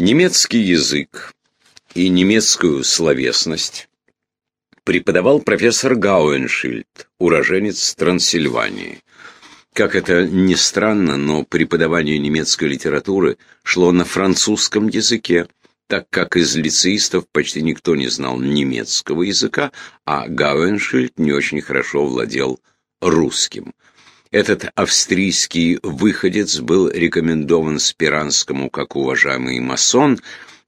Немецкий язык и немецкую словесность преподавал профессор Гауэншильд, уроженец Трансильвании. Как это ни странно, но преподавание немецкой литературы шло на французском языке, так как из лицеистов почти никто не знал немецкого языка, а Гауэншильд не очень хорошо владел русским. Этот австрийский выходец был рекомендован Спиранскому как уважаемый масон,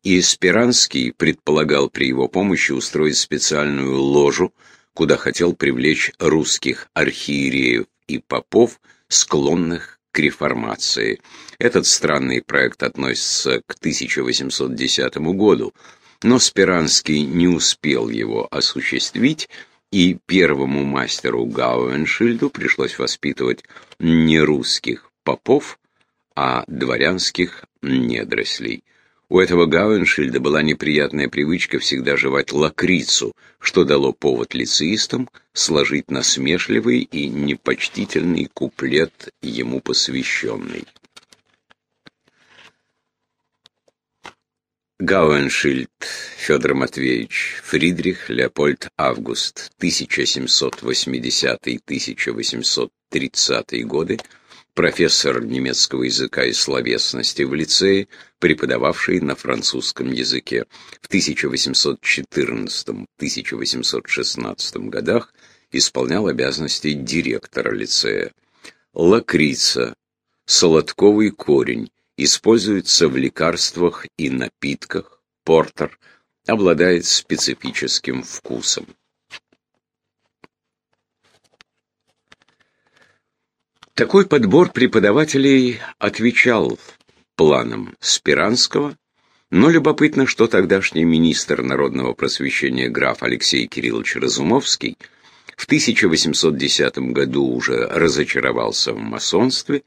и Спиранский предполагал при его помощи устроить специальную ложу, куда хотел привлечь русских архиереев и попов, склонных к реформации. Этот странный проект относится к 1810 году, но Спиранский не успел его осуществить, и первому мастеру Гауэншильду пришлось воспитывать не русских попов, а дворянских недрослей. У этого Гауэншильда была неприятная привычка всегда жевать лакрицу, что дало повод лицеистам сложить насмешливый и непочтительный куплет ему посвященный. Гауэншильд Федор Матвеевич, Фридрих Леопольд Август, 1780-1830 годы, профессор немецкого языка и словесности в лицее, преподававший на французском языке. В 1814-1816 годах исполнял обязанности директора лицея. Лакрица, солодковый корень, используется в лекарствах и напитках, портер, обладает специфическим вкусом. Такой подбор преподавателей отвечал планам Спиранского, но любопытно, что тогдашний министр народного просвещения граф Алексей Кириллович Разумовский в 1810 году уже разочаровался в масонстве,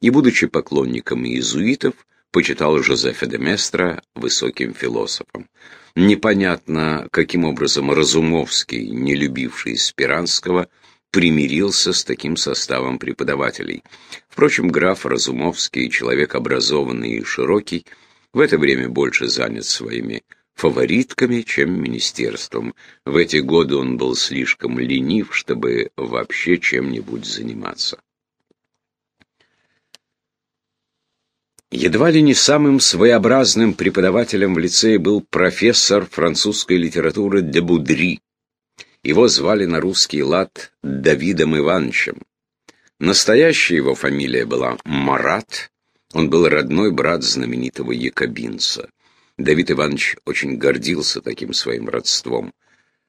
и, будучи поклонником иезуитов, почитал Жозефа де Местра высоким философом. Непонятно, каким образом Разумовский, не любивший Спиранского, примирился с таким составом преподавателей. Впрочем, граф Разумовский, человек образованный и широкий, в это время больше занят своими фаворитками, чем министерством. В эти годы он был слишком ленив, чтобы вообще чем-нибудь заниматься. Едва ли не самым своеобразным преподавателем в лицее был профессор французской литературы де Будри. Его звали на русский лад Давидом Ивановичем. Настоящая его фамилия была Марат, он был родной брат знаменитого якобинца. Давид Иванович очень гордился таким своим родством.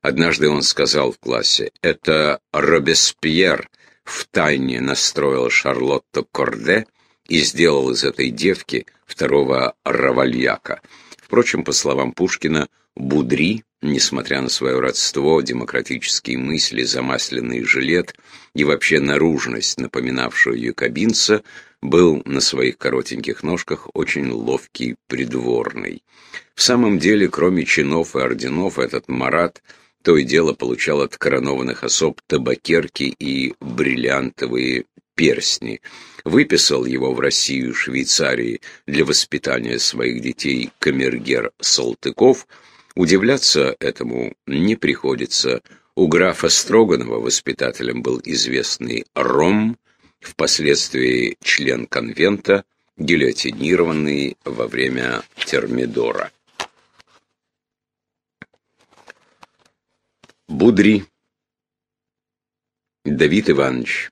Однажды он сказал в классе, «Это Робеспьер втайне настроил Шарлотту Корде и сделал из этой девки второго равальяка. Впрочем, по словам Пушкина, Будри, несмотря на свое родство, демократические мысли, замасленный жилет и вообще наружность, напоминавшую якобинца, был на своих коротеньких ножках очень ловкий придворный. В самом деле, кроме чинов и орденов, этот Марат то и дело получал от коронованных особ табакерки и бриллиантовые перстни. Выписал его в Россию, Швейцарии для воспитания своих детей камергер Салтыков. Удивляться этому не приходится. У графа Строганова воспитателем был известный Ром, впоследствии член конвента, гильотинированный во время Термидора. Будри Давид Иванович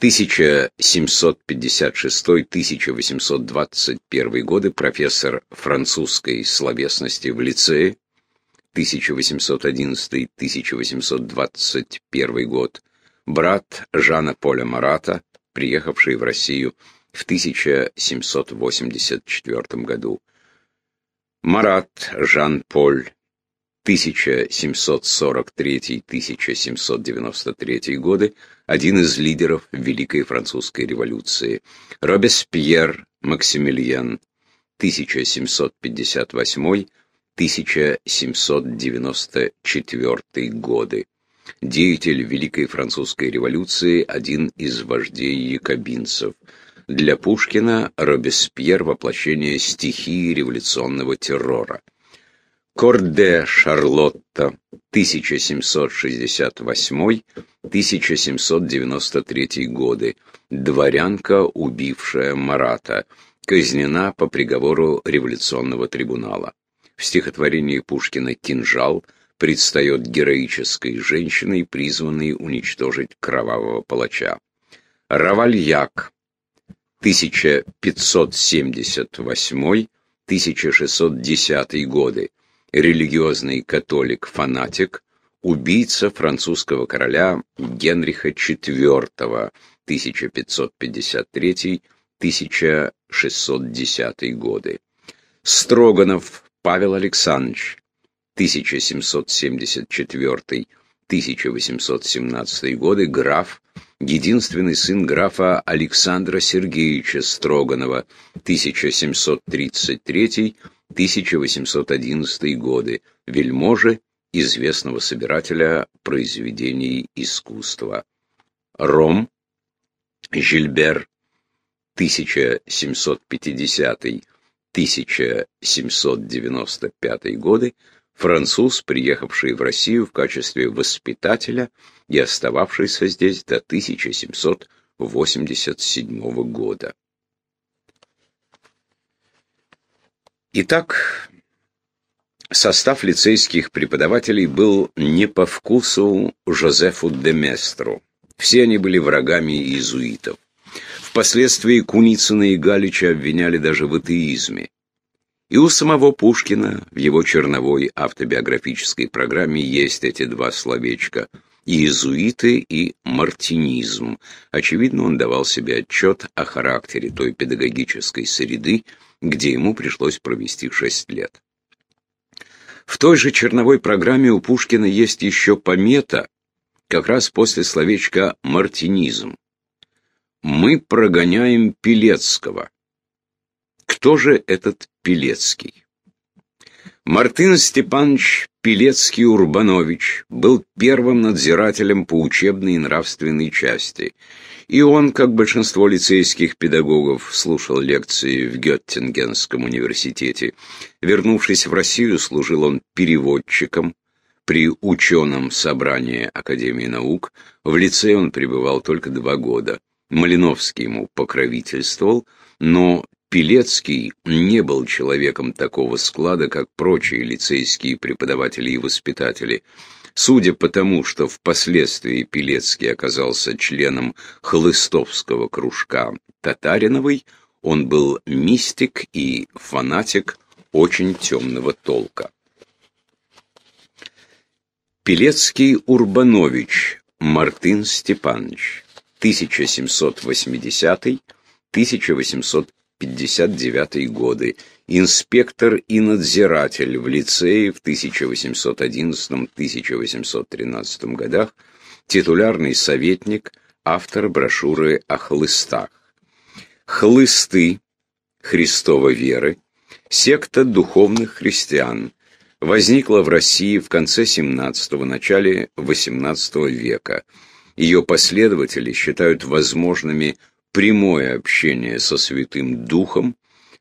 1756-1821 годы профессор французской словесности в лицее, 1811-1821 год, брат Жана Поля Марата, приехавший в Россию в 1784 году. Марат Жан-Поль 1743-1793 годы, один из лидеров Великой Французской революции. Робеспьер Максимилиан, 1758-1794 годы. Деятель Великой Французской революции, один из вождей якобинцев. Для Пушкина Робеспьер – воплощение стихии революционного террора. Корде Шарлотта, 1768-1793 годы, дворянка, убившая Марата, казнена по приговору революционного трибунала. В стихотворении Пушкина «Кинжал» предстает героической женщиной, призванной уничтожить кровавого палача. Равальяк, 1578-1610 годы, религиозный католик-фанатик, убийца французского короля Генриха IV 1553-1610 годы. Строганов Павел Александрович 1774-1817 годы, граф, единственный сын графа Александра Сергеевича Строганова 1733-1811 годы, вельможи, известного собирателя произведений искусства. Ром, Жильбер, 1750-1795 годы, француз, приехавший в Россию в качестве воспитателя и остававшийся здесь до 1787 года. Итак, состав лицейских преподавателей был не по вкусу Жозефу де Местру. Все они были врагами иезуитов. Впоследствии Куницына и Галича обвиняли даже в атеизме. И у самого Пушкина в его черновой автобиографической программе есть эти два словечка «иезуиты» и «мартинизм». Очевидно, он давал себе отчет о характере той педагогической среды, где ему пришлось провести шесть лет. В той же черновой программе у Пушкина есть еще помета, как раз после словечка «мартинизм». «Мы прогоняем Пелецкого». Кто же этот Пелецкий? Мартын Степанович Пелецкий-Урбанович был первым надзирателем по учебной и нравственной части, и он, как большинство лицейских педагогов, слушал лекции в Геттингенском университете. Вернувшись в Россию, служил он переводчиком при ученом собрании Академии наук. В лицее он пребывал только два года. Малиновский ему покровительствовал, но Пелецкий не был человеком такого склада, как прочие лицейские преподаватели и воспитатели. Судя по тому, что впоследствии Пелецкий оказался членом хлыстовского кружка Татариновой, он был мистик и фанатик очень темного толка. Пелецкий Урбанович Мартын Степанович 1780-1850 59 годы, инспектор и надзиратель в лицее в 1811-1813 годах, титулярный советник, автор брошюры о хлыстах. Хлысты Христова веры, секта духовных христиан, возникла в России в конце XVII – начале XVIII века. Ее последователи считают возможными прямое общение со Святым Духом,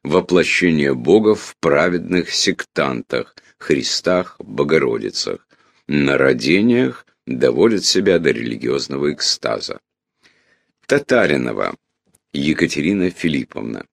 воплощение Бога в праведных сектантах, Христах, Богородицах, на родениях доводят себя до религиозного экстаза. Татаринова Екатерина Филипповна,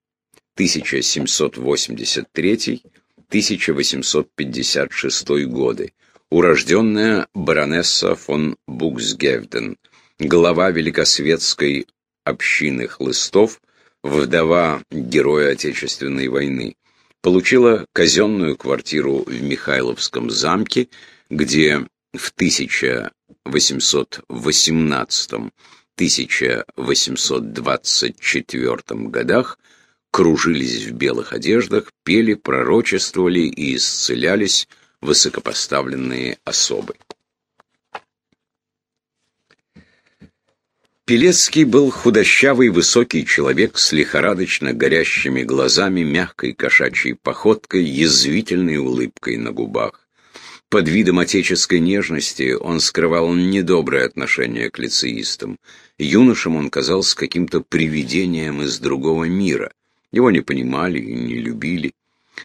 1783-1856 годы, урожденная баронесса фон Буксгевден, глава Великосветской общины хлыстов, вдова героя Отечественной войны, получила казенную квартиру в Михайловском замке, где в 1818-1824 годах кружились в белых одеждах, пели, пророчествовали и исцелялись высокопоставленные особы. Пелецкий был худощавый высокий человек с лихорадочно горящими глазами, мягкой кошачьей походкой, язвительной улыбкой на губах. Под видом отеческой нежности он скрывал недоброе отношение к лицеистам. Юношам он казался каким-то привидением из другого мира. Его не понимали и не любили.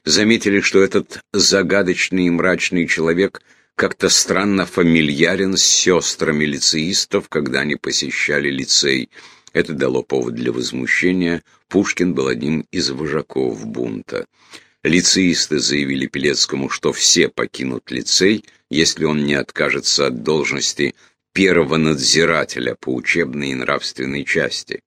Заметили, что этот загадочный и мрачный человек как-то странно фамильярен с сестрами лицеистов, когда они посещали лицей. Это дало повод для возмущения. Пушкин был одним из вожаков бунта. Лицеисты заявили Пелецкому, что все покинут лицей, если он не откажется от должности первого надзирателя по учебной и нравственной части.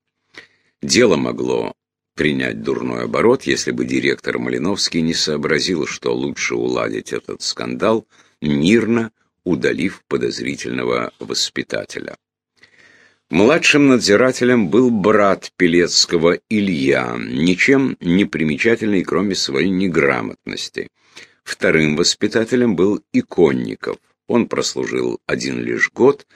Дело могло принять дурной оборот, если бы директор Малиновский не сообразил, что лучше уладить этот скандал, мирно удалив подозрительного воспитателя. Младшим надзирателем был брат Пелецкого Илья, ничем не примечательный, кроме своей неграмотности. Вторым воспитателем был Иконников. Он прослужил один лишь год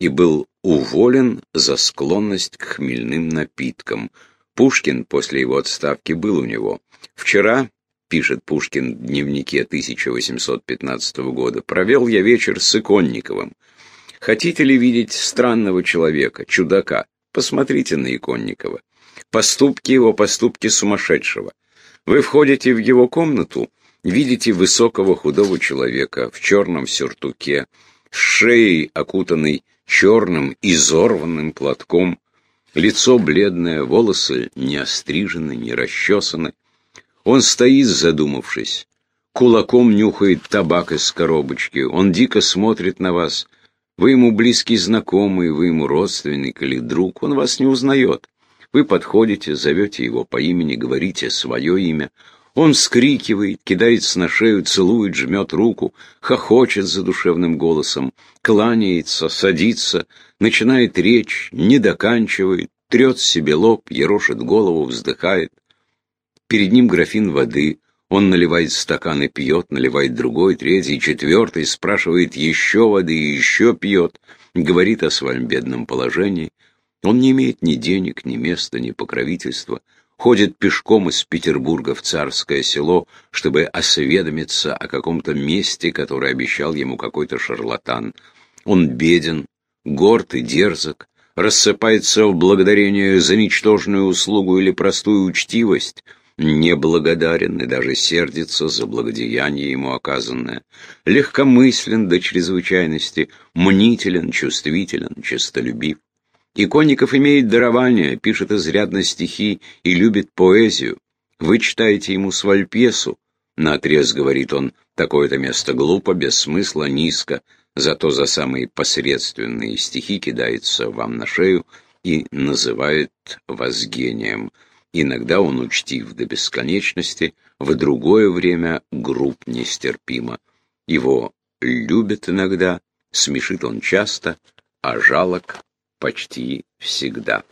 и был уволен за склонность к хмельным напиткам. Пушкин после его отставки был у него. Вчера, пишет Пушкин в дневнике 1815 года, провел я вечер с Иконниковым. Хотите ли видеть странного человека, чудака? Посмотрите на Иконникова. Поступки его, поступки сумасшедшего. Вы входите в его комнату, видите высокого худого человека в черном сюртуке, с шеей, окутанной черным изорванным платком, лицо бледное, волосы не острижены, не расчесаны. Он стоит, задумавшись, кулаком нюхает табак из коробочки, он дико смотрит на вас, вы ему близкий знакомый, вы ему родственник или друг, он вас не узнает. Вы подходите, зовете его по имени, говорите свое имя. Он вскрикивает, кидается на шею, целует, жмет руку, хохочет задушевным голосом, кланяется, садится, начинает речь, не доканчивает, трет себе лоб, ерошит голову, вздыхает. Перед ним графин воды, он наливает стакан и пьет, наливает другой, третий, четвертый, спрашивает еще воды и еще пьет, говорит о своем бедном положении. Он не имеет ни денег, ни места, ни покровительства, ходит пешком из Петербурга в Царское село, чтобы осведомиться о каком-то месте, которое обещал ему какой-то шарлатан. Он беден, горд и дерзок, рассыпается в благодарение за ничтожную услугу или простую учтивость — неблагодарен и даже сердится за благодеяние ему оказанное, легкомыслен до чрезвычайности, мнителен, чувствителен, честолюбив. Иконников имеет дарование, пишет изрядно стихи и любит поэзию. Вы читаете ему свою пьесу. Наотрез, говорит он, такое-то место глупо, без смысла, низко, зато за самые посредственные стихи кидается вам на шею и называет вас гением. Иногда он учтив до бесконечности, в другое время груб нестерпимо. Его любят иногда, смешит он часто, а жалок почти всегда.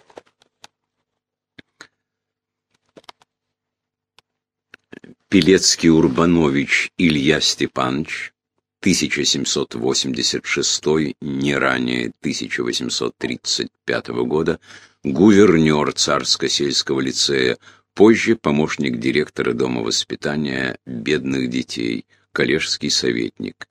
Пелецкий Урбанович Илья Степанович 1786, не ранее 1835 года, гувернер Царско-сельского лицея, позже помощник директора Дома воспитания бедных детей, коллежский советник.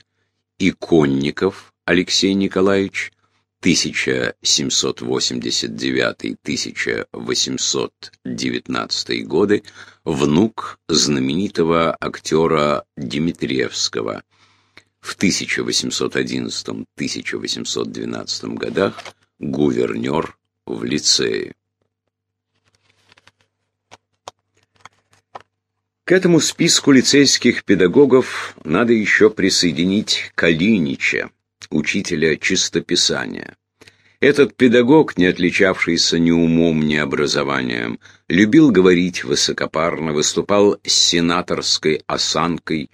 Иконников Алексей Николаевич, 1789-1819 годы, внук знаменитого актера Дмитриевского. В 1811-1812 годах гувернер в лицее. К этому списку лицейских педагогов надо еще присоединить Калинича, учителя чистописания. Этот педагог, не отличавшийся ни умом, ни образованием, любил говорить высокопарно, выступал с сенаторской осанкой,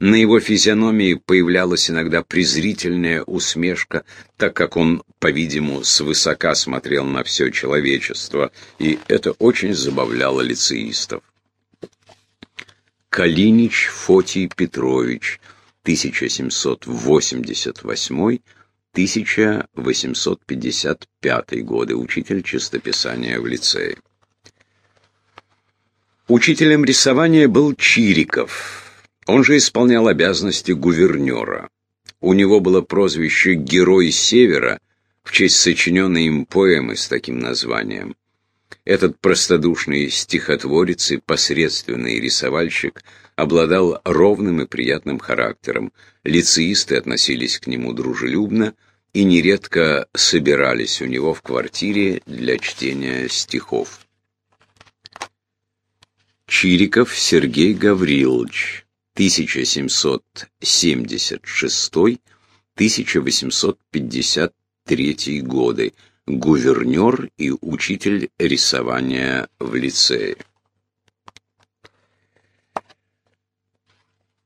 на его физиономии появлялась иногда презрительная усмешка, так как он, по-видимому, свысока смотрел на все человечество, и это очень забавляло лицеистов. Калинич Фотий Петрович, 1788-1855 годы, учитель чистописания в лицее. Учителем рисования был Чириков, он же исполнял обязанности гувернера. У него было прозвище «Герой Севера» в честь сочиненной им поэмы с таким названием. Этот простодушный стихотворец и посредственный рисовальщик обладал ровным и приятным характером. Лицеисты относились к нему дружелюбно и нередко собирались у него в квартире для чтения стихов. Чириков Сергей Гаврилович 1776-1853 годы, гувернер и учитель рисования в лицее.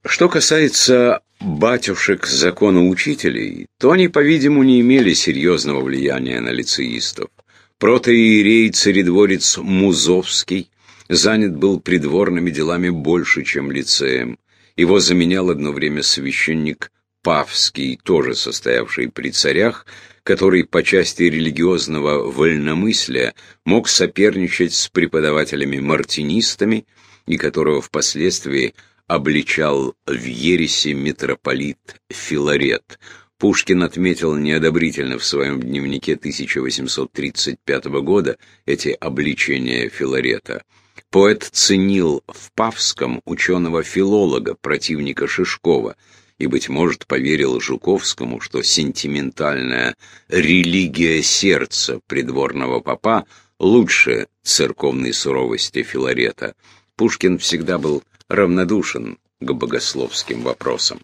Что касается батюшек законоучителей, то они, по-видимому, не имели серьезного влияния на лицеистов. Протоиерей царедворец Музовский занят был придворными делами больше, чем лицеем. Его заменял одно время священник Павский, тоже состоявший при царях, который по части религиозного вольномыслия мог соперничать с преподавателями-мартинистами и которого впоследствии обличал в ереси митрополит Филарет. Пушкин отметил неодобрительно в своем дневнике 1835 года эти обличения Филарета – Поэт ценил в Павском ученого-филолога, противника Шишкова, и, быть может, поверил Жуковскому, что сентиментальная религия сердца придворного попа лучше церковной суровости Филарета. Пушкин всегда был равнодушен к богословским вопросам.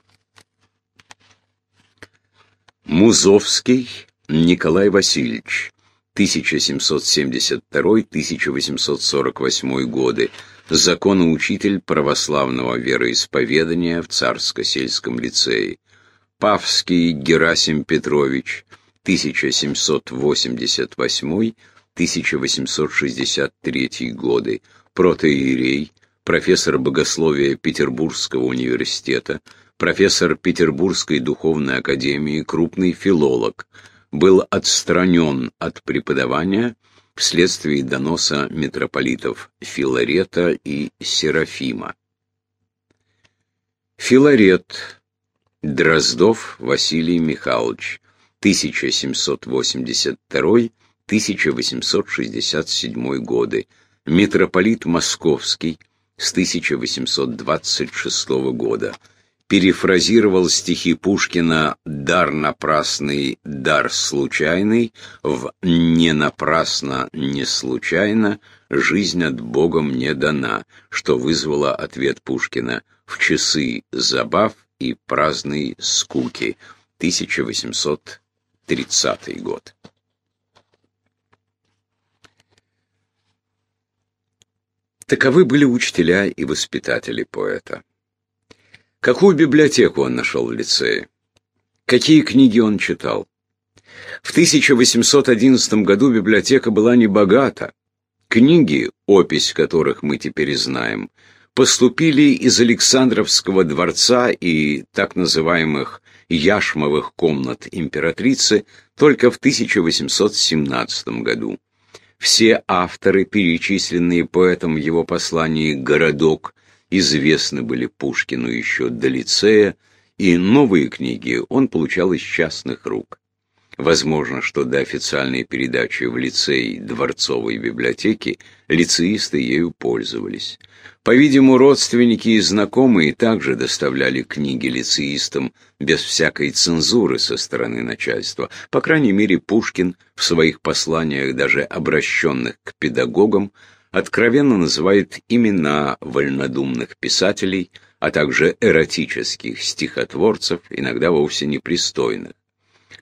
Музовский Николай Васильевич 1772-1848 годы, законоучитель православного вероисповедания в Царско-сельском лицее. Павский Герасим Петрович, 1788-1863 годы, протоиерей, профессор богословия Петербургского университета, профессор Петербургской духовной академии, крупный филолог – был отстранен от преподавания вследствие доноса митрополитов Филарета и Серафима. Филарет Дроздов Василий Михайлович 1782-1867 годы, митрополит Московский с 1826 года, перефразировал стихи Пушкина «дар напрасный, дар случайный» в «не напрасно, не случайно, жизнь от Бога мне дана», что вызвало ответ Пушкина «в часы забав и праздной скуки» 1830 год. Таковы были учителя и воспитатели поэта. Какую библиотеку он нашел в лицее? Какие книги он читал? В 1811 году библиотека была небогата. Книги, опись которых мы теперь знаем, поступили из Александровского дворца и так называемых яшмовых комнат императрицы только в 1817 году. Все авторы, перечисленные поэтом в его послании «Городок», известны были Пушкину еще до лицея, и новые книги он получал из частных рук. Возможно, что до официальной передачи в лицей Дворцовой библиотеки лицеисты ею пользовались. По-видимому, родственники и знакомые также доставляли книги лицеистам без всякой цензуры со стороны начальства. По крайней мере, Пушкин в своих посланиях, даже обращенных к педагогам, откровенно называет имена вольнодумных писателей, а также эротических стихотворцев, иногда вовсе непристойных.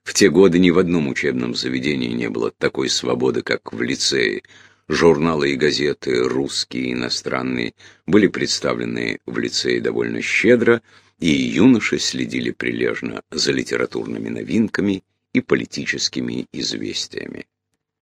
В те годы ни в одном учебном заведении не было такой свободы, как в лицее. Журналы и газеты, русские и иностранные, были представлены в лицее довольно щедро, и юноши следили прилежно за литературными новинками и политическими известиями.